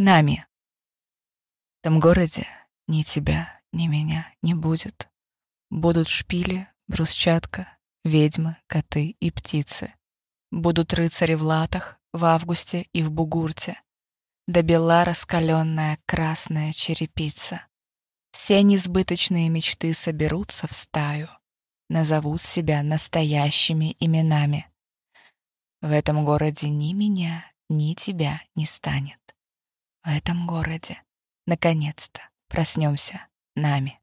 Нами. В том городе ни тебя, ни меня не будет. Будут шпили, брусчатка, ведьмы, коты и птицы. Будут рыцари в латах в августе и в бугурте. До бела раскаленная красная черепица. Все несбыточные мечты соберутся в стаю, назовут себя настоящими именами. В этом городе ни меня, ни тебя не станет. В этом городе, наконец-то, проснемся нами.